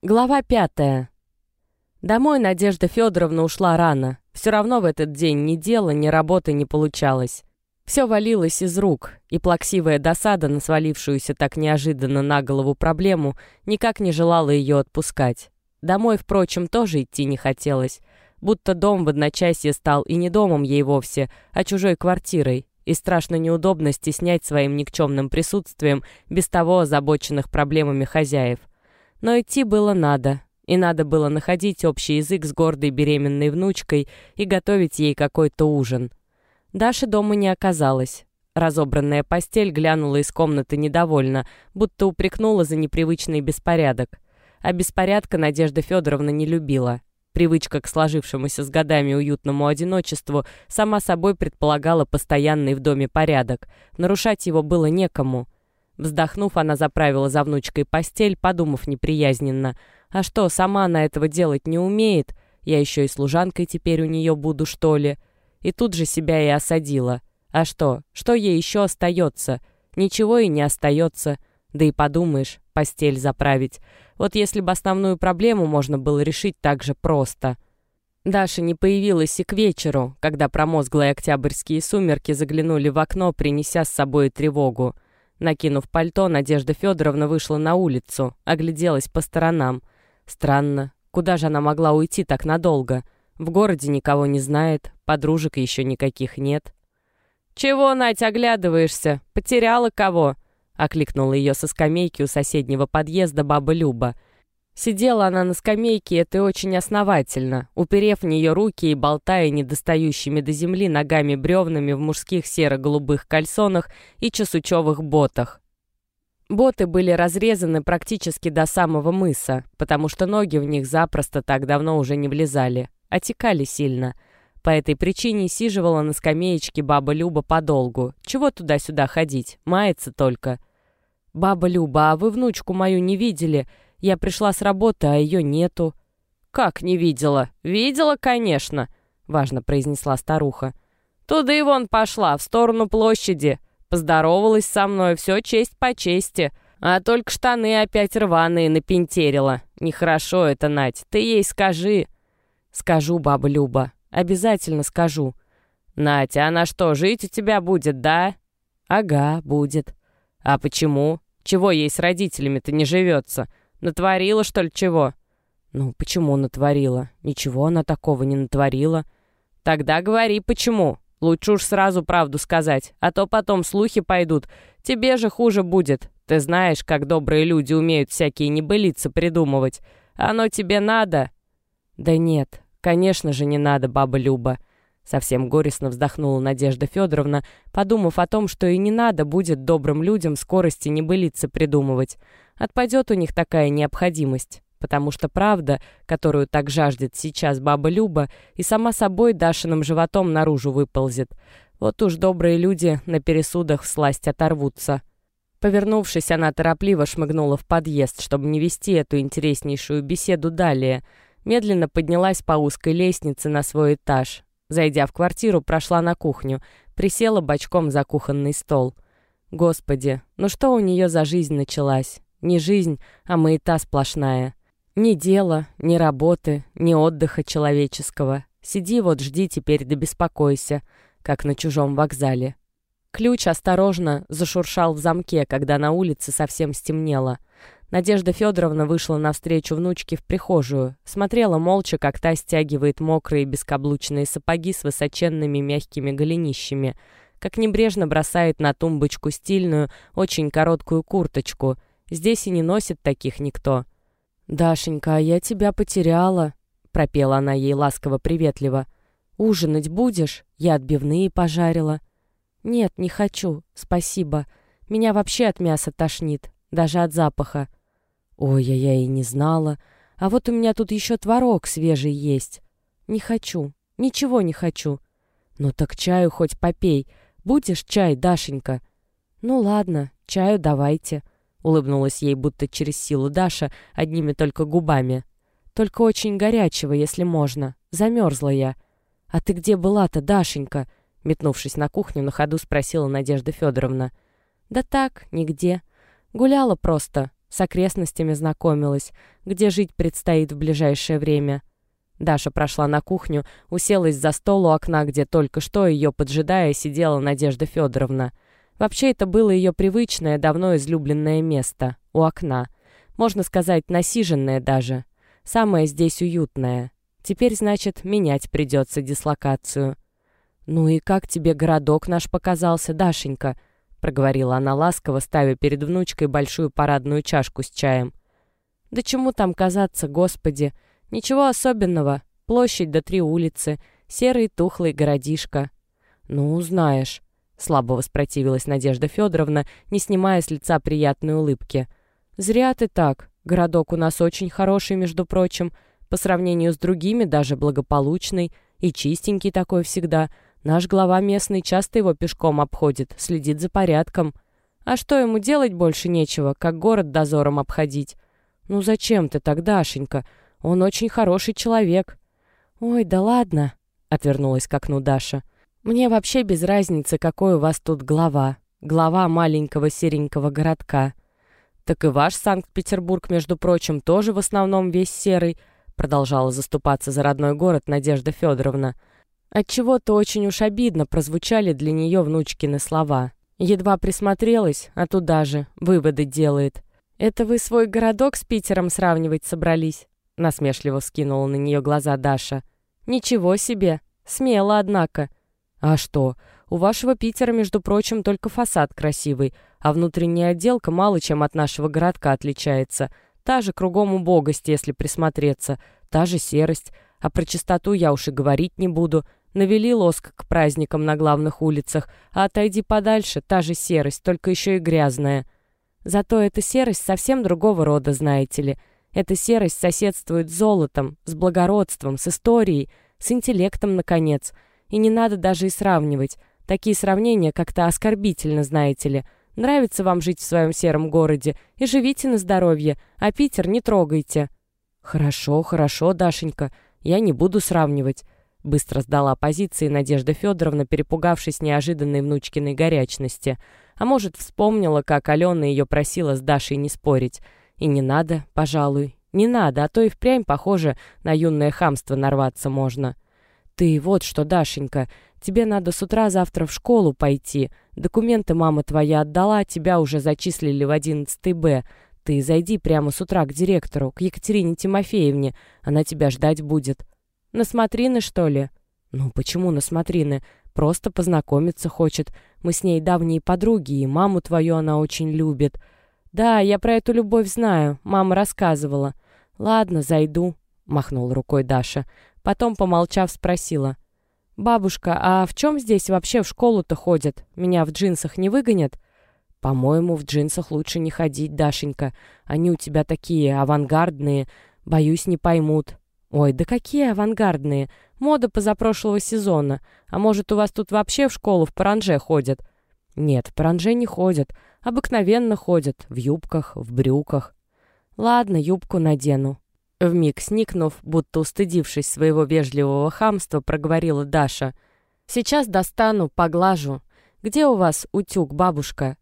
Глава пятая. Домой Надежда Федоровна ушла рано. Все равно в этот день ни дела, ни работы не получалось. Все валилось из рук, и плаксивая досада на свалившуюся так неожиданно на голову проблему никак не желала ее отпускать. Домой, впрочем, тоже идти не хотелось. Будто дом в одночасье стал и не домом ей вовсе, а чужой квартирой, и страшно неудобно стеснять своим никчемным присутствием без того озабоченных проблемами хозяев. Но идти было надо, и надо было находить общий язык с гордой беременной внучкой и готовить ей какой-то ужин. Даши дома не оказалось. Разобранная постель глянула из комнаты недовольно, будто упрекнула за непривычный беспорядок. А беспорядка Надежда Федоровна не любила. Привычка к сложившемуся с годами уютному одиночеству сама собой предполагала постоянный в доме порядок. Нарушать его было некому — Вздохнув, она заправила за внучкой постель, подумав неприязненно. «А что, сама она этого делать не умеет? Я еще и служанкой теперь у нее буду, что ли?» И тут же себя и осадила. «А что? Что ей еще остается? Ничего и не остается. Да и подумаешь, постель заправить. Вот если бы основную проблему можно было решить так же просто». Даша не появилась и к вечеру, когда промозглые октябрьские сумерки заглянули в окно, принеся с собой тревогу. Накинув пальто, Надежда Федоровна вышла на улицу, огляделась по сторонам. Странно, куда же она могла уйти так надолго? В городе никого не знает, подружек еще никаких нет. «Чего, Надь, оглядываешься? Потеряла кого?» — окликнула ее со скамейки у соседнего подъезда баба Люба — Сидела она на скамейке, это очень основательно, уперев в нее руки и болтая недостающими до земли ногами бревнами в мужских серо-голубых кальсонах и часучевых ботах. Боты были разрезаны практически до самого мыса, потому что ноги в них запросто так давно уже не влезали, отекали сильно. По этой причине сиживала на скамеечке баба Люба подолгу. Чего туда-сюда ходить? Мается только. «Баба Люба, а вы внучку мою не видели?» Я пришла с работы, а ее нету». «Как не видела?» «Видела, конечно», — важно произнесла старуха. «Туда и вон пошла, в сторону площади. Поздоровалась со мной, все честь по чести. А только штаны опять рваные напинтерила. Нехорошо это, Надь, ты ей скажи». «Скажу, баба Люба, обязательно скажу». «Натя, она что, жить у тебя будет, да?» «Ага, будет». «А почему? Чего ей с родителями-то не живется? Натворила, что ли, чего?» «Ну, почему натворила? Ничего она такого не натворила». «Тогда говори, почему. Лучше уж сразу правду сказать, а то потом слухи пойдут. Тебе же хуже будет. Ты знаешь, как добрые люди умеют всякие небылицы придумывать. Оно тебе надо?» «Да нет, конечно же не надо, баба Люба». Совсем горестно вздохнула Надежда Федоровна, подумав о том, что и не надо будет добрым людям скорости небылицы придумывать. Отпадет у них такая необходимость, потому что правда, которую так жаждет сейчас баба Люба, и сама собой Дашиным животом наружу выползет. Вот уж добрые люди на пересудах всласть оторвутся. Повернувшись, она торопливо шмыгнула в подъезд, чтобы не вести эту интереснейшую беседу далее. Медленно поднялась по узкой лестнице на свой этаж, Зайдя в квартиру, прошла на кухню, присела бочком за кухонный стол. Господи, ну что у нее за жизнь началась? Не жизнь, а маята сплошная. Ни дела, ни работы, ни отдыха человеческого. Сиди вот, жди теперь да беспокойся, как на чужом вокзале. Ключ осторожно зашуршал в замке, когда на улице совсем стемнело. Надежда Федоровна вышла навстречу внучке в прихожую, смотрела молча, как та стягивает мокрые бескаблучные сапоги с высоченными мягкими голенищами, как небрежно бросает на тумбочку стильную, очень короткую курточку. Здесь и не носит таких никто. «Дашенька, а я тебя потеряла», — пропела она ей ласково-приветливо. «Ужинать будешь? Я отбивные пожарила». «Нет, не хочу, спасибо. Меня вообще от мяса тошнит, даже от запаха». Ой, я я и не знала. А вот у меня тут еще творог свежий есть. Не хочу, ничего не хочу. Ну так чаю хоть попей. Будешь чай, Дашенька? Ну ладно, чаю давайте. Улыбнулась ей будто через силу Даша одними только губами. Только очень горячего, если можно. Замерзла я. А ты где была-то, Дашенька? Метнувшись на кухню, на ходу спросила Надежда Федоровна. Да так, нигде. Гуляла просто. С окрестностями знакомилась, где жить предстоит в ближайшее время. Даша прошла на кухню, уселась за стол у окна, где только что ее поджидая сидела Надежда Федоровна. Вообще это было ее привычное, давно излюбленное место, у окна. Можно сказать, насиженное даже. Самое здесь уютное. Теперь, значит, менять придется дислокацию. «Ну и как тебе городок наш показался, Дашенька?» — проговорила она ласково, ставя перед внучкой большую парадную чашку с чаем. «Да чему там казаться, господи!» Ничего особенного. Площадь до три улицы. Серый тухлый городишко. Ну, знаешь. Слабо воспротивилась Надежда Федоровна, не снимая с лица приятной улыбки. «Зря ты так. Городок у нас очень хороший, между прочим. По сравнению с другими даже благополучный. И чистенький такой всегда. Наш глава местный часто его пешком обходит, следит за порядком. А что ему делать больше нечего, как город дозором обходить? Ну зачем ты так, Дашенька? Он очень хороший человек». «Ой, да ладно», — отвернулась к окну Даша. «Мне вообще без разницы, какой у вас тут глава. Глава маленького серенького городка». «Так и ваш Санкт-Петербург, между прочим, тоже в основном весь серый», продолжала заступаться за родной город Надежда Федоровна. Отчего-то очень уж обидно прозвучали для нее внучкины слова. Едва присмотрелась, а туда же выводы делает. «Это вы свой городок с Питером сравнивать собрались?» Насмешливо вскинула на нее глаза Даша. «Ничего себе! Смело, однако!» «А что? У вашего Питера, между прочим, только фасад красивый, а внутренняя отделка мало чем от нашего городка отличается. Та же кругом убогость, если присмотреться, та же серость. А про чистоту я уж и говорить не буду. Навели лоск к праздникам на главных улицах, а отойди подальше, та же серость, только еще и грязная. Зато эта серость совсем другого рода, знаете ли. Эта серость соседствует с золотом, с благородством, с историей, с интеллектом, наконец. И не надо даже и сравнивать. Такие сравнения как-то оскорбительно, знаете ли. Нравится вам жить в своем сером городе, и живите на здоровье, а Питер не трогайте. Хорошо, хорошо, Дашенька, я не буду сравнивать. Быстро сдала позиции Надежда Федоровна, перепугавшись неожиданной внучкиной горячности. А может, вспомнила, как Алена ее просила с Дашей не спорить. И не надо, пожалуй, не надо, а то и впрямь, похоже, на юное хамство нарваться можно. Ты вот что, Дашенька, тебе надо с утра завтра в школу пойти. Документы мама твоя отдала, тебя уже зачислили в 11 Б. Ты зайди прямо с утра к директору, к Екатерине Тимофеевне. Она тебя ждать будет. На смотрины, что ли? Ну, почему на смотрины? Просто познакомиться хочет. Мы с ней давние подруги, и маму твою она очень любит. «Да, я про эту любовь знаю. Мама рассказывала». «Ладно, зайду», — махнул рукой Даша. Потом, помолчав, спросила. «Бабушка, а в чем здесь вообще в школу-то ходят? Меня в джинсах не выгонят?» «По-моему, в джинсах лучше не ходить, Дашенька. Они у тебя такие авангардные. Боюсь, не поймут». «Ой, да какие авангардные? Мода позапрошлого сезона. А может, у вас тут вообще в школу в паранже ходят?» «Нет, в паранже не ходят. Обыкновенно ходят, в юбках, в брюках. Ладно, юбку надену. Вмиг сникнув, будто устыдившись своего вежливого хамства, проговорила Даша. «Сейчас достану, поглажу. Где у вас утюг, бабушка?»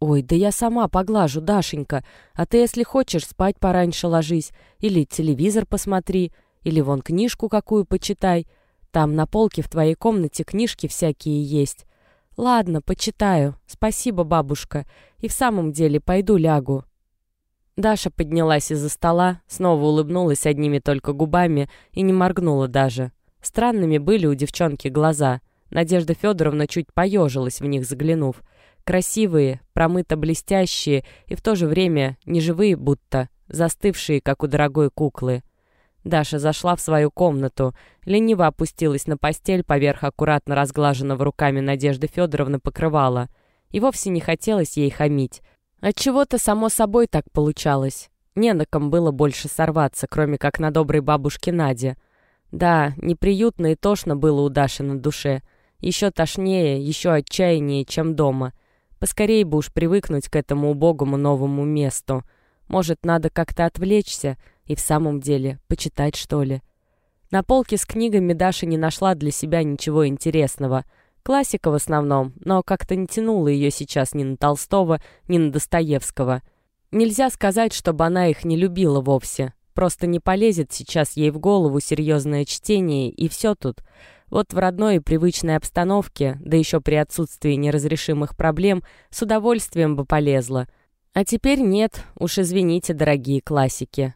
«Ой, да я сама поглажу, Дашенька. А ты, если хочешь, спать пораньше ложись. Или телевизор посмотри. Или вон книжку какую почитай. Там на полке в твоей комнате книжки всякие есть. «Ладно, почитаю. Спасибо, бабушка. И в самом деле пойду лягу». Даша поднялась из-за стола, снова улыбнулась одними только губами и не моргнула даже. Странными были у девчонки глаза. Надежда Федоровна чуть поежилась в них, заглянув. Красивые, промыто-блестящие и в то же время неживые будто, застывшие, как у дорогой куклы. Даша зашла в свою комнату, лениво опустилась на постель поверх аккуратно разглаженного руками Надежды Федоровны покрывала. И вовсе не хотелось ей хамить. Отчего-то само собой так получалось. Не на ком было больше сорваться, кроме как на доброй бабушке Наде. Да, неприютно и тошно было у Даши на душе. Еще тошнее, еще отчаяннее, чем дома. Поскорей бы уж привыкнуть к этому убогому новому месту. Может, надо как-то отвлечься — и в самом деле, почитать что ли? На полке с книгами Даша не нашла для себя ничего интересного. Классика в основном, но как-то не тянула ее сейчас ни на Толстого, ни на Достоевского. Нельзя сказать, чтобы она их не любила вовсе. Просто не полезет сейчас ей в голову серьезное чтение, и все тут. Вот в родной и привычной обстановке, да еще при отсутствии неразрешимых проблем, с удовольствием бы полезла. А теперь нет, уж извините, дорогие классики.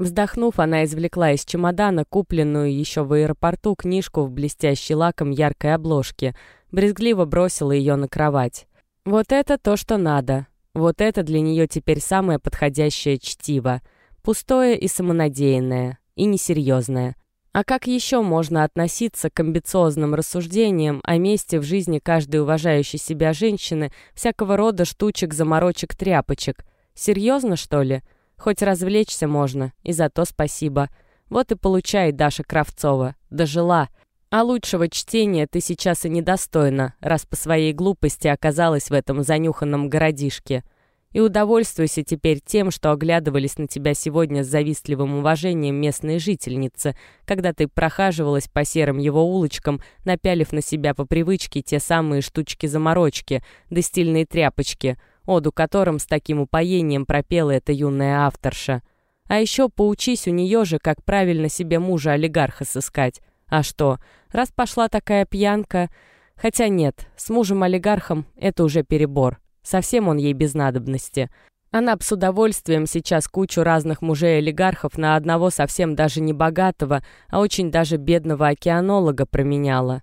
Вздохнув, она извлекла из чемодана купленную еще в аэропорту книжку в блестящей лаком яркой обложке, брезгливо бросила ее на кровать. Вот это то, что надо. Вот это для нее теперь самое подходящее чтиво. Пустое и самонадеянное, и несерьезное. А как еще можно относиться к амбициозным рассуждениям о месте в жизни каждой уважающей себя женщины всякого рода штучек, заморочек, тряпочек? Серьезно, что ли? Хоть развлечься можно, и за то спасибо. Вот и получай, Даша Кравцова. Дожила. А лучшего чтения ты сейчас и недостойна, раз по своей глупости оказалась в этом занюханном городишке. И удовольствуйся теперь тем, что оглядывались на тебя сегодня с завистливым уважением местные жительницы, когда ты прохаживалась по серым его улочкам, напялив на себя по привычке те самые штучки-заморочки, да стильные тряпочки — оду которым с таким упоением пропела эта юная авторша. А еще поучись у нее же, как правильно себе мужа-олигарха сыскать. А что, раз пошла такая пьянка... Хотя нет, с мужем-олигархом это уже перебор. Совсем он ей без надобности. Она б с удовольствием сейчас кучу разных мужей-олигархов на одного совсем даже не богатого, а очень даже бедного океанолога променяла.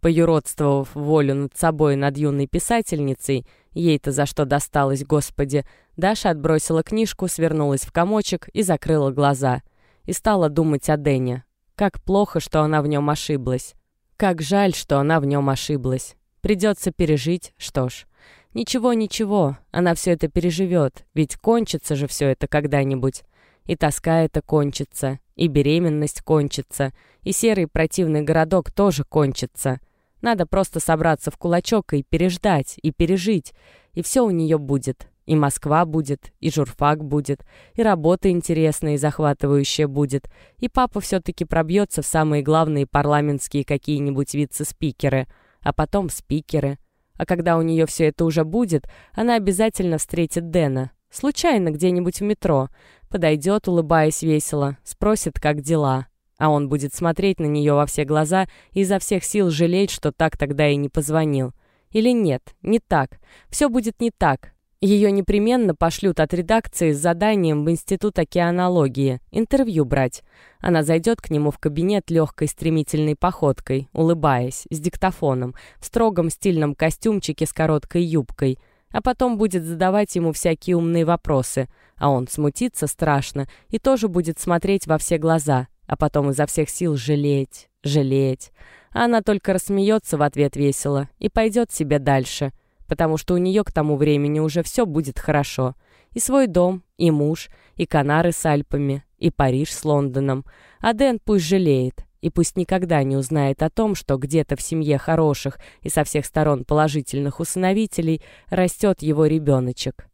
Поюродствовав волю над собой над юной писательницей, ей-то за что досталось, господи, Даша отбросила книжку, свернулась в комочек и закрыла глаза. И стала думать о Дэне. Как плохо, что она в нем ошиблась. Как жаль, что она в нем ошиблась. Придется пережить, что ж. Ничего, ничего, она все это переживет, ведь кончится же все это когда-нибудь. И тоска эта кончится, и беременность кончится, и серый противный городок тоже кончится. Надо просто собраться в кулачок и переждать, и пережить, и все у нее будет. И Москва будет, и журфак будет, и работа интересная и захватывающая будет, и папа все-таки пробьется в самые главные парламентские какие-нибудь вице-спикеры, а потом спикеры. А когда у нее все это уже будет, она обязательно встретит Дэна. Случайно где-нибудь в метро. Подойдет, улыбаясь весело, спросит, как дела. А он будет смотреть на нее во все глаза и изо всех сил жалеть, что так тогда и не позвонил. Или нет, не так. Все будет не так. Ее непременно пошлют от редакции с заданием в Институт океанологии, интервью брать. Она зайдет к нему в кабинет легкой стремительной походкой, улыбаясь, с диктофоном, в строгом стильном костюмчике с короткой юбкой, а потом будет задавать ему всякие умные вопросы, а он смутится страшно и тоже будет смотреть во все глаза, а потом изо всех сил жалеть, жалеть. А она только рассмеется в ответ весело и пойдет себе дальше, потому что у нее к тому времени уже все будет хорошо. И свой дом, и муж, и Канары с Альпами, и Париж с Лондоном. А Дэн пусть жалеет, и пусть никогда не узнает о том, что где-то в семье хороших и со всех сторон положительных усыновителей растет его ребеночек.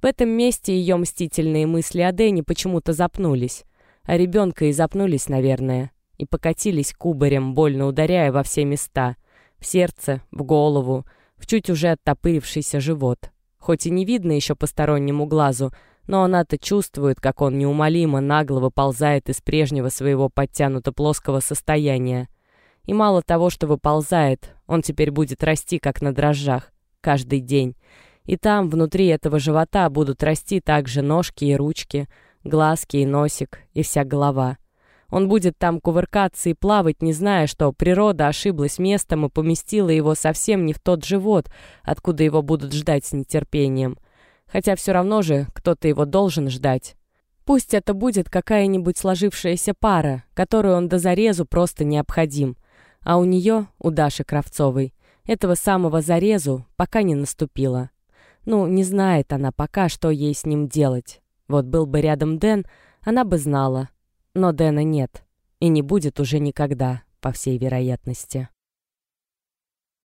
В этом месте ее мстительные мысли о Дэне почему-то запнулись а ребенка и запнулись, наверное, и покатились кубарем, больно ударяя во все места. В сердце, в голову, в чуть уже оттопырившийся живот. Хоть и не видно еще постороннему глазу, но она-то чувствует, как он неумолимо нагло выползает из прежнего своего подтянуто-плоского состояния. И мало того, что выползает, он теперь будет расти, как на дрожжах, каждый день. И там, внутри этого живота, будут расти также ножки и ручки — глазки и носик, и вся голова. Он будет там кувыркаться и плавать, не зная, что природа ошиблась местом и поместила его совсем не в тот живот, откуда его будут ждать с нетерпением. Хотя все равно же кто-то его должен ждать. Пусть это будет какая-нибудь сложившаяся пара, которую он до зарезу просто необходим. А у нее, у Даши Кравцовой, этого самого зарезу пока не наступило. Ну, не знает она пока, что ей с ним делать. Вот был бы рядом Дэн, она бы знала. Но Дэна нет. И не будет уже никогда, по всей вероятности.